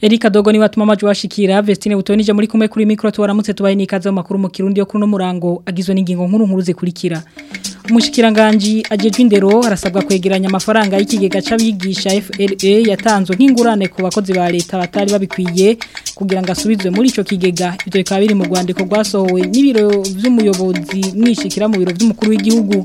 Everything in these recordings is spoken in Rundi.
Erika Dogo ni watuma maju wa shikira Vestine utonija muri kumwe kuri mikro tuwaramutse tubaye nikaza makuru mu kirundi yo kuno murango agizwe n'ingingo nkuru nkuru zikurikira Umushikiranganje ajejwe indero arasabwa kwegeranya amafaranga y'ikigega c'abigisha FLA yatanzwe nk'ingurane ku bakozi ba leta batari babikwiye kugira ngo asubizwe muri ico kigega ibyo bikaba biri mu Rwanda ko rwasohowe n'ibiro vy'umuyobozi mwishikira mu biro vy'umukuru w'igihugu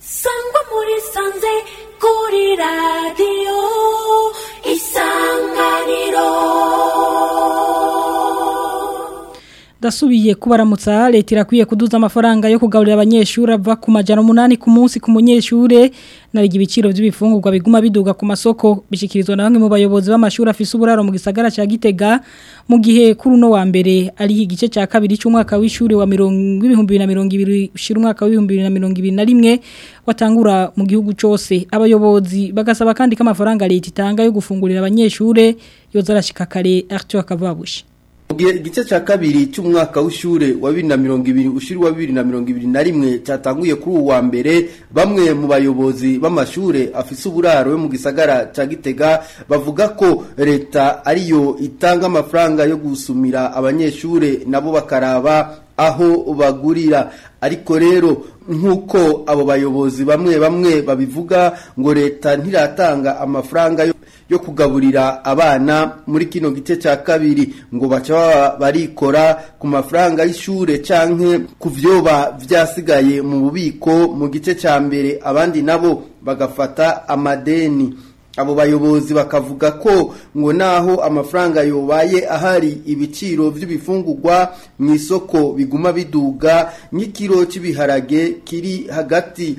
sangwa muri sanze 우리 라디오 이상가니로 dasubiye kubaramutsa leta irakwiye kuduza amafaranga yo kugaburira abanyeshuri ava ku majana umunani ku munsi ku munyeshure narigi ibiciro by'ibifungurwa biguma biduga ku masoko bishikirizwa na bamwe mu bayobozi b'amashuri afise uburaro mu gisagara ca Gitega mu gihe kuri uno wa mbere ari igice ca kabiri cy'umwaka w'ishuri wa 2020 ushira umwaka wa 2021 watangura mu gihugu cyose abayobozi bagasaba kandi ko amafaranga leta itanga yo gufungurira abanyeshure yoza arashika kare Arthur Kavabushi mu igice cya kabiri cy'umwaka w'ishuri wa bibiri na mirongo ibiri ushuri wa bibiri na mirongo ibiri na rimwe cyatanguye kuri uwa mbere bamwe mu bayobozi b'amashuri afise uburaro we mu gisagara cya gitega bavuga ko leta ariyo itanga amafaranga yo gusumira abanyeshuri nabo bakaraba aho bagurira ariko rero nk'uko abo bayobozi bamwe bamwe babivuga ngo leta ntiratanga amafaranga yo yo kugaburira abana muri kino gice cya kabiri ngo baca barikora ku mafaranga y'ishure canke ku vyoba vyasigaye mu bubiko mu gice cya mbere abandi nabo bagafata amadeni abo bayobozi bakavuga ko ngo naho amafaranga yobaye ahari ibiciro by'ibifungugwa mu isoko biguma biduga nk'ikiro cy'ibiharage kiri hagati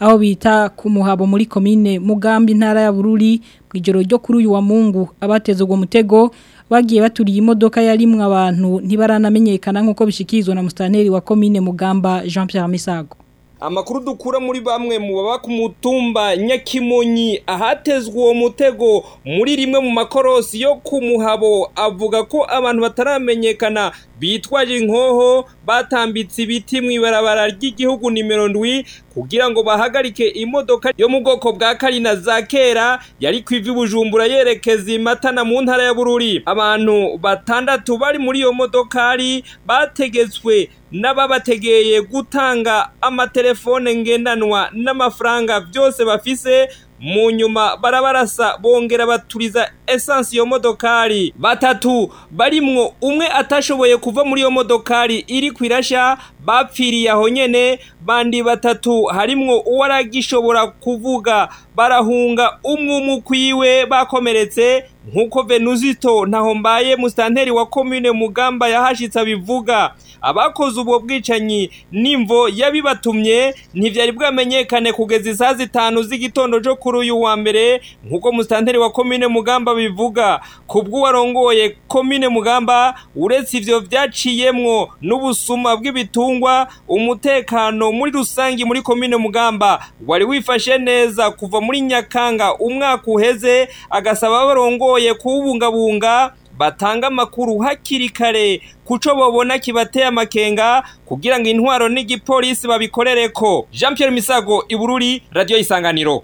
aho bita ku muhabo muri komine Mugambi ntara ya Bururi mu ijoro ryo kuri uyu wa Mungu abateze uwo mutego bagiye baturiye imodoka yarimwe abantu ntibaranamenyekana nkuko bishikizwa na mustaneri wa komine Mugamba Jean Pierre Misago amakuru dukura muri bamwe mu baba ku mutumba nyakimonyi ahatezwa uwo mutego muri rimwe mu makorosi yo ku muhabo avuga ko abantu bataramenyekana bitwaje inkoho batambitse ibiti mu ibarabara ry'igihugu nimero ndwi kugira ngo bahagarike imodoka yo mu bwoko bwa karina za kera yari ku ivi bujumbura yerekeza imatana mu ntara ya bururi abantu batandatu bari muri iyo modokari bategetswe n'ababategeye gutanga amatelefone ngendanwa n'amafaranga byose bafise mu nyuma barabarasa bongera baturiza esansi iyo modokari batatu barimwo umwe atashoboye kuva muri iyo modokari iri kwirasha bapfiriye aho nyene bandi batatu harimwo uwaragishobora kuvuga barahunga umwe umwe kwiwe bakomeretse nk'uko venuzito ntaho mbaye musitanteri wa komine mugamba yahashitse abivuga abakoze ubwo bwicanyi n'imvo yabibatumye ntibyari bwamenyekane kugeza isaha zitanu z'igitondo cyo kuri uyu wa mbere nk'uko musitanteri wa komine mugamba bivuga ku bw'uwarongoye komine mugamba uretse ibyo byaciyemwo n'ubusuma bw'ibitungwa umutekano muri rusange muri komine mugamba wari wifashe neza kuva muri nyakanga umwaka uheze agasaba abarongoye abashoboye kuwubungabunga batanga amakuru hakiri kare kuco babona kibateye amakenga kugira ngo intwaro n'igipolisi babikorereko jean pierre misago ibururi radiyo isanganiro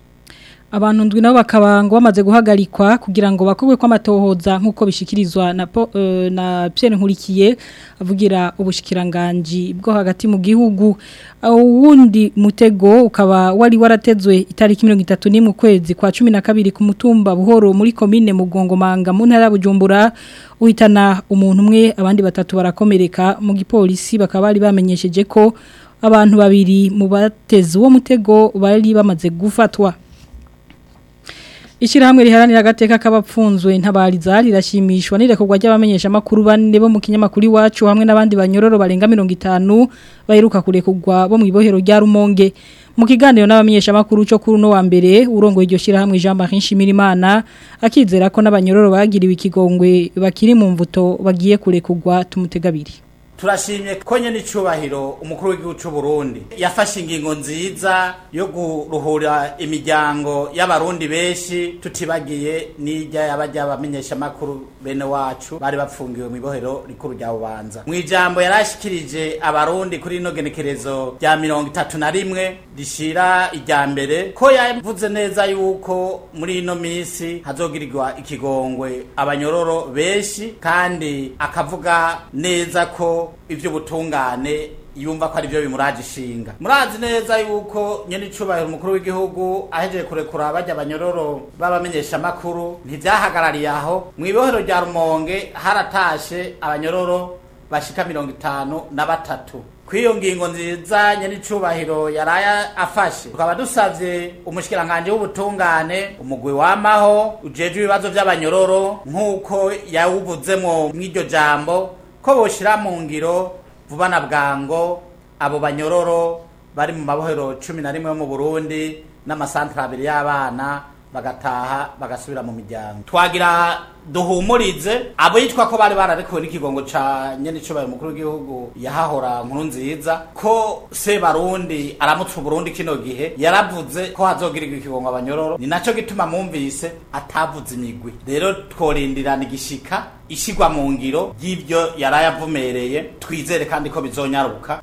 abantu ndwi nabo bakaba ngo bamaze guhagarikwa kugira ngo bakorwe kw'amatohoza nk'uko bishikirizwa na uh, na Pierre Nkurikiye avugira ubushikiranganje bwo hagati mu gihugu uwundi mutego ukaba wali waratezwe itariki 31 mu kwezi kwa 12 ku mutumba buhoro muri commune mugongomanga mu ntara bujumbura uhitana umuntu umwe abandi batatu barakomereka mu gipolisi bakaba bari bamenyesheje ko abantu babiri mu bateze uwo mutego bari bamaze gufatwa Ishirahamwe riharanira agateka k'abapfunzwe intabariza rirashimishwa n'irekorwa ry'abamenyesha makuru bane bo mu kinyamakuru iwacu hamwe n'abandi banyororo barenga 50 baheruka kurekurwa bo mu ibohero rya Rumonge mu kiganiro n'abamenyesha makuru cyo no wa mbere urongo iryo shirahamwe Jean Marie Shimirimana akizera ko n'abanyororo bagiriwe ikigongwe bakiri mu mvuto bagiye kugwa tumutegabiri turashimye ko icyubahiro umukuru w'igihugu cy'u Burundi yafashe ingingo nziza yo guruhura imiryango y'abarundi benshi tutibagiye n'ijya y'abajya bamenyesha amakuru bene wacu bari bapfungiwe mu ibohero rikuru rya bubanza mu ijambo yarashyikirije abarundi kuri ino genekerezo rya mirongo itatu na rimwe rishyira irya mbere ko yavuze neza yuko muri ino minsi hazogirirwa ikigongwe abanyororo benshi kandi akavuga neza ko iby'ubutungane yumva ko ari byo bimuragishinga murazi neza yuko nyenicubahiro umukuru w'igihugu ahejeje kurekura bajya abanyororo b'abamenyeshamakuru ntibyahagarariye aho mu ibohero rya rumonge haratashe abanyororo bashika mirongo itanu na batatu kw'iyo ngingo nziza nyenicubahiro yaraya afashe tukaba dusavye umushikiranganji w'ubutungane umugwi wamaho ujejwe ibibazo vy'abanyororo nk'uko yawuvuzemwo mw'iryo jambo ko boshyira mu ngiro vuba na bwango abo banyororo bari mu mabohero cumi na rimwe yo mu burundi n'amasantere abiri y'abana bagataha bagasubira mu miryango twagira duhumurize abo yitwa ko bari bararekuwe n'ikigongo ca nyene cyo umukuru w'igihugu yahahora nkuru nziza ko se barundi aramutse uburundi kino gihe yaravuze ko hazogirirwa ikigongo abanyororo ni naco gituma mumvise atavuze imigwi rero tworindirana igishika ishigwa mu ngiro y'ivyo yarayavumereye twizere kandi ko bizonyaruka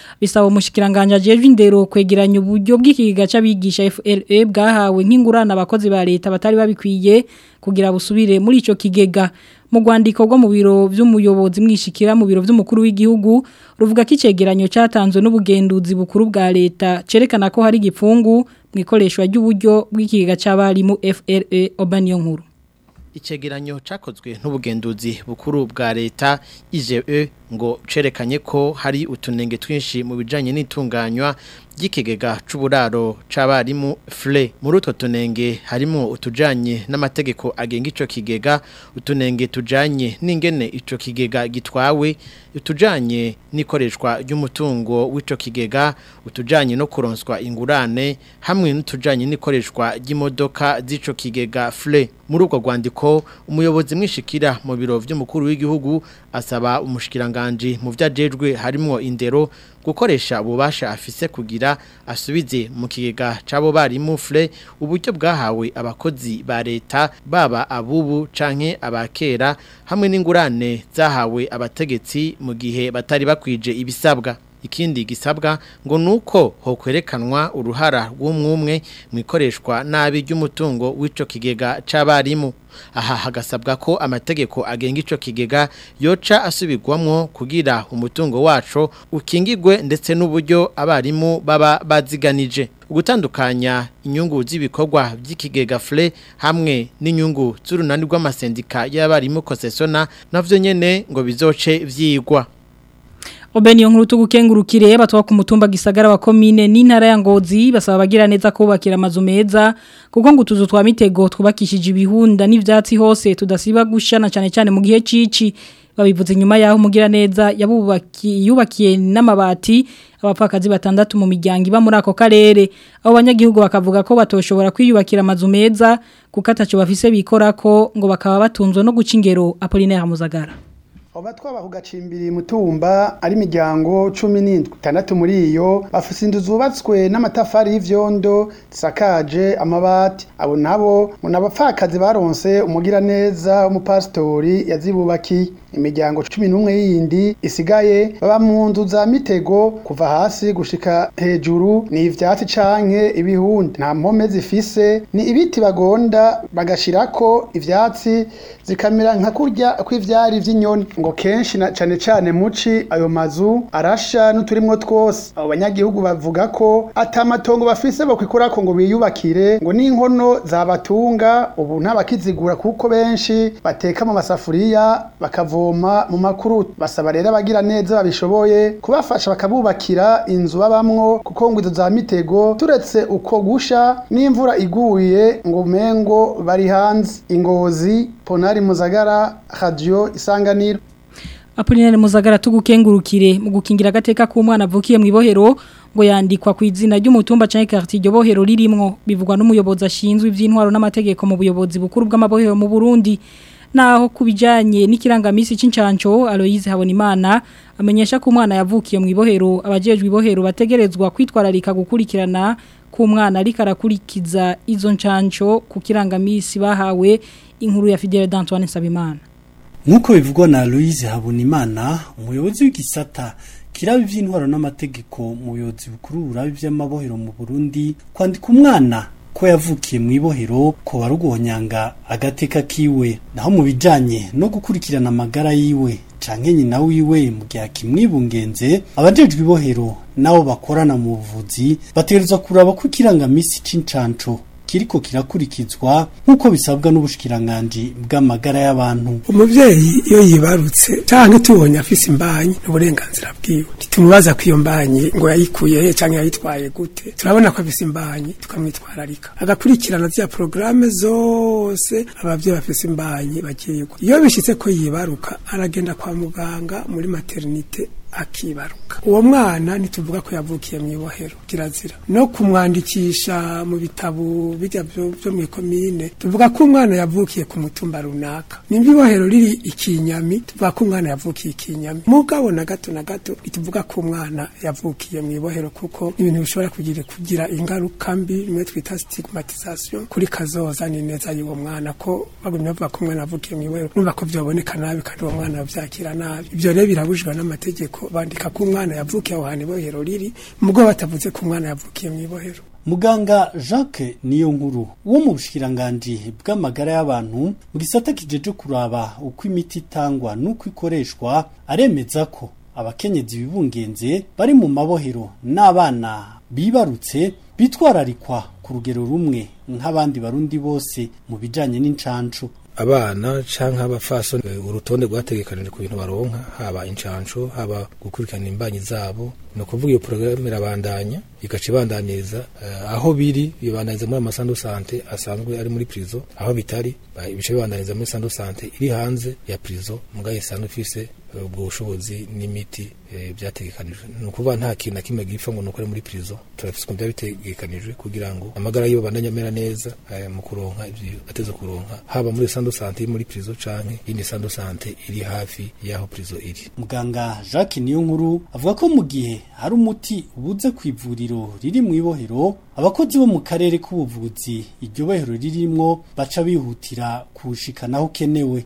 bisaba umushyikiranganje ajeje indero kwegeranya uburyo bw'ikigega cy'abigisha FRA e bwahawe nk'ingurane abakozi ba leta batari babikwiye kugira busubire muri icyo kigega mu rwandiko rwo mu biro by'umuyobozi mwishikira mu biro by'umukuru w'igihugu ruvuga ko icegeranyo cyatanzwe n'ubugenduzi bukuru bwa leta cerekana ko hari igipfungu mu ikoreshwa ry'uburyo bw'ikigega cy'abarimu FRA Urban Yonkuru icegeranyo cyakozwe n'ubugenduzi bukuru bwa leta IGE ngo cerekanye ko hari utunenge twinshi mu bijyanye n'itunganywa ry'ikigega cy'uburaro cy'abarimu fure muri utwo tunenge harimo utujanye n'amategeko agenga icyo kigega utunenge tujanye n'ingene icyo kigega gitwawe utujanye n'ikoreshwa ry'umutungo w'icyo kigega utujanye no kuronswa ingurane hamwe n’utujanye n'ikoreshwa ry'imodoka zico kigega fure muri ubwo rwandiko umuyobozi mwishikira mu biro by'umukuru w'igihugu asaba umushikiranganji mu vyajejwe harimo indero gukoresha ububasha afise kugira asubize mu kigega cabo barimu fre uburyo bwahawe abakozi ba leta baba abubu canke abakera hamwe n'ingurane zahawe abategetsi mu gihe batari bakwije ibisabwa ikindi gisabwa ngo nuko hokwerekanwa uruhara rw'umwumwe mu nabi ry'umutungo w'ico kigega c'abarimu aha hagasabwa ko amategeko agenga ico kigega yoca asubirwamwo kugira umutungo waco ukingirwe ndetse n'uburyo abarimu baba baziganije gutandukanya inyungu z'ibikorwa by'ikigega fure hamwe n'inyungu z'urunani rw'amasendika y'abarimu kosesona navyo nyene ngo bizoce vyigwa Obe niyo nkuru tugukengurukire batuwa ku mutumba gisagara wa komine n'intara ya Ngozi basaba bagira neza kubakira amazu meza kuko ngo tuzu twa mitego twubakishije ibihunda n'ivyatsi hose tudasiba gushana cyane cyane mu gihe cici babivuze nyuma yaho umugira neza yubakiye n'amabati abapfakazi batandatu mu miryango iba muri ako karere abo banyagihugu bakavuga ko batoshobora kwiyubakira amazu meza kuko atacu bafise bikora ko ngo bakaba batunzwe no guca ingero Apollinaire Muzagara uba twaba kugacimbiri mutumba ari imiryango cumi n'itandatu muri iyo bafite inzu zubatswe n'amatafari y'ivyondo zisakaje amabati abo nabo ni abapfakazi baronse umugiraneza w'umupasitori yazibubakiye imiryango cumi n'umwe yindi isigaye baba mu nzu za mitego kuva hasi gushika hejuru ni ivyatsi canke ibihundi nta mpome zifise ni ibiti bagonda bagashirako ivyatsi zikamera nka kurya kw'ivyari vy'inyoni ngo kenshi na cane cane muci ayo mazu arasha n'uturimwo twose abo banyagihugu bavuga ko atamatongo bafise bokwikorako ngo biyubakire ngo n'inkono zabatunga ubu ntabakizigura kuko benshi bateka mu masafuriya bakavuga kuvoma mu makuru basaba rero abagira neza babishoboye kubafasha bakabubakira inzu babamwo kuko ngo izo za mitego turetse uko gusha n'imvura iguye ngo mengo bari hanze ingozi ponari muzagara radio isanganiro Apolinari Muzagara tugukengurukire mu gukingira agateka k'umwana avukiye mu ibohero ngo yandikwa ku izina ry'umutumba cyangwa ikarti iryo bohero ririmo bivugwa n'umuyobozi ashinzwe iby'intwaro n'amategeko mu buyobozi bukuru bw'amabohero mu Burundi naho ku bijyanye n'ikirangaminsi cy'incanco Aloise Habonimana amenyesha ko umwana yavukiye mu ibohero abajejwe ibohero bategerezwa kwitwararika gukurikirana ku mwana ariko arakurikiza izo ncanco ku kirangaminsi bahawe inkuru ya Fidel Antoine Sabimana nk'uko bivugwa na Louise Habonimana umuyobozi w'igisata kiraba iby'intwaro n'amategeko umuyobozi bukuru burabe by’amabohero mu Burundi kwandika umwana ko yavukiye mu ibohero ko barugonyanga agateka kiwe naho mu bijyanye no gukurikirana amagara yiwe canke nyina wiwe mu gihe akimwibungenze abajejwe ibohero nabo bakorana mu buvuzi bategerezwa kuraba ko ikirangamisi c'incanco kiriko kirakurikizwa nk'uko bisabwa n'ubushikiranganji bw'amagara y'abantu umubyeyi iyo yibarutse cyangwa tubonye afise imbanyi n'uburenganzira bwiwe ntitumubaza ko iyo mbanyi ngo yayikuye he cyangwa yayitwaye gute turabona ko afise imbanyi tukamwitwararika agakurikirana za porogaramu zose ababyeyi bafise imbanyi bagiye iyo bishyitse ko yibaruka aragenda kwa muganga muri materinite akibaruka uwo mwana ntituvuga ko yavukiye mu ibohero kirazira no kumwandikisha mu bitabo bijya byo mu ikomine tuvuga ko umwana yavukiye ku mutumba runaka nimba ibohero riri ikinyami tuvuga ko umwana yavukiye ikinyami mugabo na gato na gato ntituvuga ko umwana yavukiye mu ibohero kuko ibintu bishobora kugira kugira ingaruka mbi bimwe twita stigmatization kuri kazoza ni neza y'uwo mwana ko bagumya bavuga ko umwana yavukiye mu ibohero numva ko byoboneka nabi kandi uwo mwana yabyakira nabi ibyo rero birabujijwe n'amategeko bandika ko umwana yavukiye aho hantu ibohero riri mubwo batavuze ku mwana yavukiye mu ibohero muganga jacques niyo nkuru wo mu bushikiranganji bw'amagara y'abantu mu gisata kijeje kuraba uko imiti itangwa n'uko ikoreshwa aremeza ko abakenyezi bibungenze bari mu mabohero n'abana bibarutse bitwararikwa ku rugero rumwe nk'abandi barundi bose mu bijyanye n'incancu abana cyangwa abapfasoni urutonde rwategekanijwe ku bintu baronka haba inshansho haba gukurikirana imbanyi zabo ni ukuvuga iyo porogaramu irabandanya igaca ibandanyiriza eh, aho biri bibandanyiriza muri amasando sante asanzwe ari muri prizo aho bitari ibice bibandanyiriza muri sando sante iri hanze ya prizo mugaye isanzwe ifise eh, ubwo bushobozi n'imiti eh, byategekanijwe ni ukuvuga nta kintu na kimwe gipfa ngo ni ukore muri prizo turafise ukuntu biba kugira ngo amagara yibo bandanye amera neza mu kuronka ibyo ateze kuronka haba muri sando sante muri prizo canke yindi sando sante iri hafi y'aho prizo iri muganga Jacques nkuru avuga ko mu gihe hari umuti ubuze ku ivuriro riri mu ibohero abakozi bo mu karere k'ubuvuzi iryo bohero ririmo baca bihutira kuwushikanaho ukenewe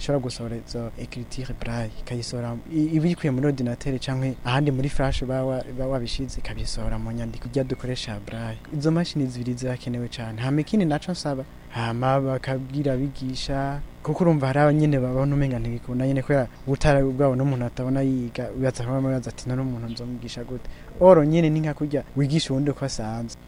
ishobora gusohora izo ecriture braille ikayisohora ibikuye muri ordinateur canke ahandi muri flash baba wabishize ikabisohora mu nyandiko rya dukoresha braille izo mashini zibiri zirakenewe cyane nta mikini naco nsaba hama bakabwira abigisha kuko urumva hari abanyene babona umenga ntigikunda nyene kubera butara bwabo n'umuntu atabona yiga uyaza kumubaza ati none umuntu nzomugisha gute oro nyine ni nka kurya wigisha uwundi uko asanzwe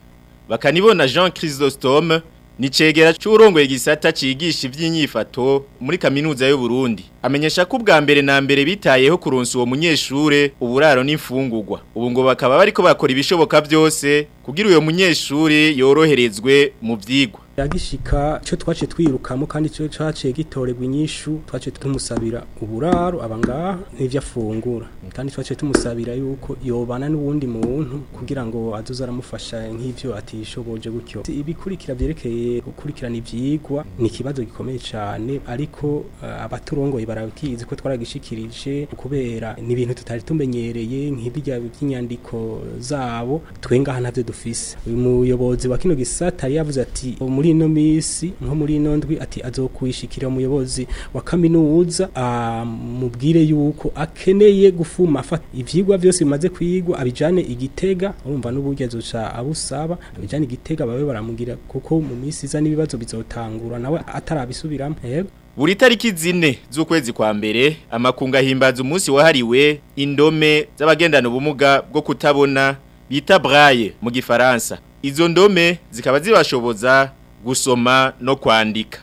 bakanibona Jean Chrysostome nicegera cy'urongoye igisata cigisha iby'inyifato muri kaminuza y'u Burundi amenyesha ko ubwa mbere na mbere bitayeho kuronsa uwo munyeshure uburaro n'imfungurwa ubu ngo bakaba bariko bakora ibishoboka byose kugira uyo munyeshure yoroherezwe mu vyigwa yagishika cyo twace twirukamo kandi cyo cyaciye gitoregwa inyishu twace tumusabira uburaro abanga n'ivyo afungura kandi twace tumusabira yuko yobana n'uwundi muntu kugira ngo azoze aramufasha nk'ivyo atishoboje gutyo ibikurikira byerekeye gukurikirana ivyigwa ni ikibazo gikomeye cyane ariko eh, abaturongoye barabikizi ko twaragishikirije kubera ni ibintu tutari tumenyereye nk'ibijya by'inyandiko zabo twenga hana dufise uyu muyobozi wa kino gisata yavuze ati muri muri ino minsi nko muri ino ndwi ati azokwishikira umuyobozi wa kaminuza amubwire ah, yuko akeneye gufuma afata ivyigwa byose bimaze kwigwa abijane igitega urumva n'uburyo abusaba abijane igitega babe baramugira kuko mu minsi iza n'ibibazo bizotangura nawe atarabisubiramo yego Buri tariki zine z'ukwezi kwa mbere amakunga himbaza umunsi wahariwe indome z'abagendana ubumuga bwo kutabona bita braille mu gifaransa izo ndome zikaba zibashoboza gusoma no kwandika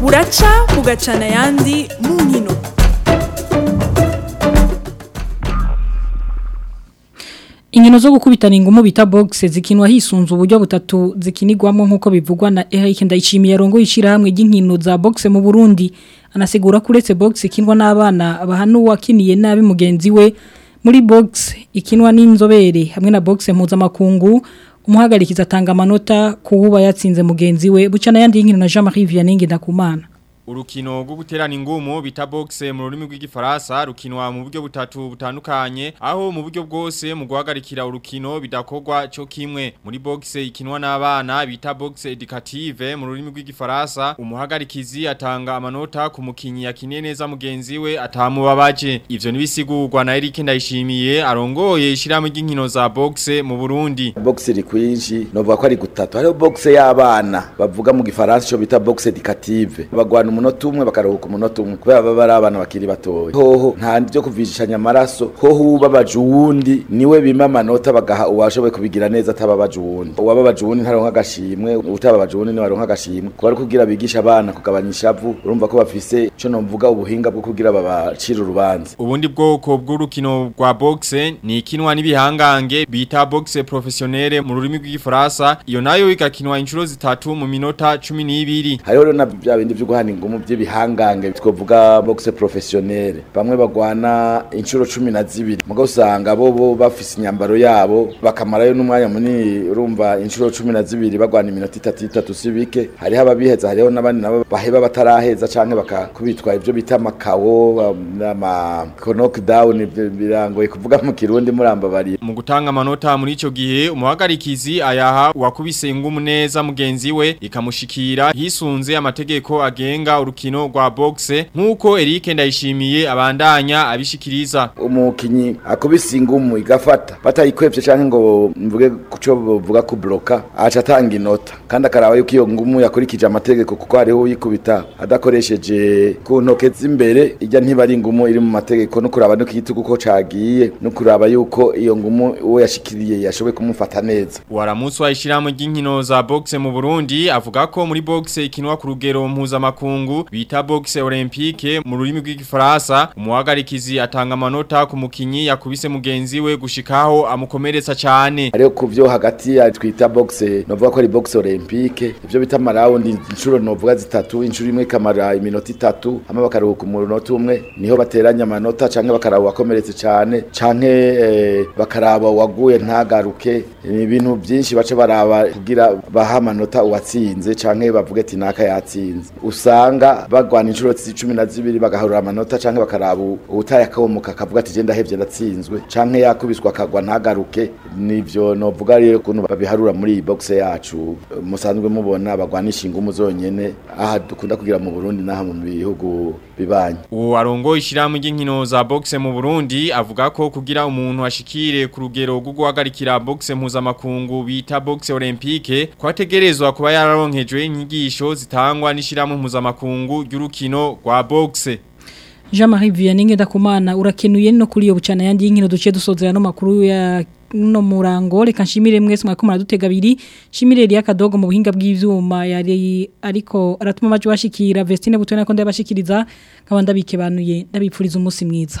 buraca bugacana ayandi mu nkino inkino zo gukubitana ingumu bita bogisi zikinwa hisunze uburyo butatu zikinirwamo nk'uko bivugwa na Eric Ndayishimiye yarongoye ishyirahamwe ry'inkino za bogisi mu Burundi anasigura ko uretse bogisi ikinwa n'abana bahanuwe akiniye nabi mugenzi we muri bogisi ikinwa n'inzobere hamwe na bogisi mpuzamakungu umuhagarikiza atanga amanota ku yatsinze mugenzi we buca yandi y'inkino na jean marie vianney ndakumana urukino rwo guterana ingumu bita boxe mu rurimi rw'igifaransa rukinwa mu buryo butatu butandukanye aho mu buryo bwose mu guhagarikira urukino bidakorwa cyo kimwe muri boxe ikinwa n'abana bita boxe educative mu rurimi rw'igifaransa umuhagarikizi atanga amanota ku mukinyi yakiniye neza mugenzi we atamubabaje ivyo nibisigurwa na Eric Ndayishimiye arongoye ishiramu ry'inkino za boxe mu Burundi iri kwinshi no ko ari gutatu hariho boxe y'abana bavuga mu gifaransa cyo bita boxe educative bagwana umunota umwe bakaruhuka umunota umwe kubera baba ari abana bakiri batoya hoho nta byo kuvishanya amaraso hoho ubabaje uwundi niwe bima amanota bagaha uwashoboye kubigira neza atababaje uwundi uwababaje uwundi ntaronka agashimwe utababaje uwundi niwe aronka agashimwe kuba ari kugira bigisha abana kugabanya ishavu urumva ko bafise ico nomvuga ubuhinga bwo kugira babacira urubanza ubundi bwoko bw'urukino rwa boxe ni ikinwa n'ibihangange bita boxe professionnelle mu rurimi rw'igifaransa iyo nayo igakinwa inshuro zitatu mu minota 12 hariho na bya bindi byo guhana ingumu mu by'ibihangange twavuga boxe professionnel bamwe bagwana inshuro cumi na zibiri mugo usanga bo bafise inyambaro yabo bakamarayo n'umwanya munini urumva inshuro cumi na zibiri bagwana iminota itatu itatu sibike hariho ababiheza hariho n'abandi nabo baheba bataraheza canke bakakubitwa ibyo bita amakawo ama knockdown birangoye kuvuga mu kirundi murambabariye mu gutanga amanota muri icyo gihe umuhagarikizi ayaha wakubise ingumu neza mugenzi we ikamushikira hisunze amategeko agenga urukino rwa boxe nkuko Eric ndayishimiye abandanya abishikiriza umukinyi akubise igafata batayikwepye cyane ngo mvuge kuco ku kubloka aca atanga inota kandi akaraba yuko iyo ngumu yakurikije amategeko kuko ari hariho yikubita adakoresheje ku ntoke z'imbere ijya ntibari ingumu iri mu mategeko no kuraba no kigitugu ko cagiye no kuraba yuko iyo ngumu uwo yashikiriye yashobe kumufata neza waramuswa ishiramu ry'inkino za boxe mu Burundi avuga ko muri boxe ikinwa ku rugero mpuzamakungu w'abazungu bita boxe olympique mu rurimi rw'igifaransa umuhagarikizi atanga amanota ku mukinyi yakubise mugenzi we gushikaho amukomeretsa cyane ariko kuvyo hagati ya twita boxe novuga ko ari boxe olympique ivyo bita marawundi inshuro novuga zitatu inshuro imwe kamara iminota itatu ama bakaruhuka umunota umwe niho bateranya amanota canke bakaraba wakomeretse cyane canke eh, bakaraba waguye ntagaruke ibintu byinshi bace baraba kugira baha amanota uwatsinze canke bavuge ati naka yatsinze usanga usanga bagwana inshuro cumi na zibiri bagaharura amanota cyangwa bakaraba ubutaye akabomoka akavuga ati genda ahebye ndatsinzwe cyangwa yakubiswa akagwa ntagaruke nibyo novuga rero ukuntu babiharura muri iyi bogise yacu musanzwe mubona bagwanisha ingumu zonyine aha dukunda kugira mu burundi n'aha mu bihugu bibanye uwo warongo ishyirahamwe ry'inkino za boxe mu burundi avuga ko kugira umuntu ashikire ku rugero rwo guhagarikira boxe mpuzamakungu bita boxe olympique kwategerezwa kuba yararonkejwe inyigisho zitangwa n'ishyirahamwe mpuzamakungu kungu ry'urukino rwa boxe Jean-Marie Vianney ndakumana urakenuye no kuri iyo bucana yandi y'inkino duce dusozera no makuru ya no murango reka nshimire mwese mwako muradutega abiri nshimire Elia Kadogo mu buhinga bw'ivyuma yari ariko aratuma amaji bashikira Vestine Butwe nako ndabashikiriza kabanda bikebanuye ndabipfuriza umunsi mwiza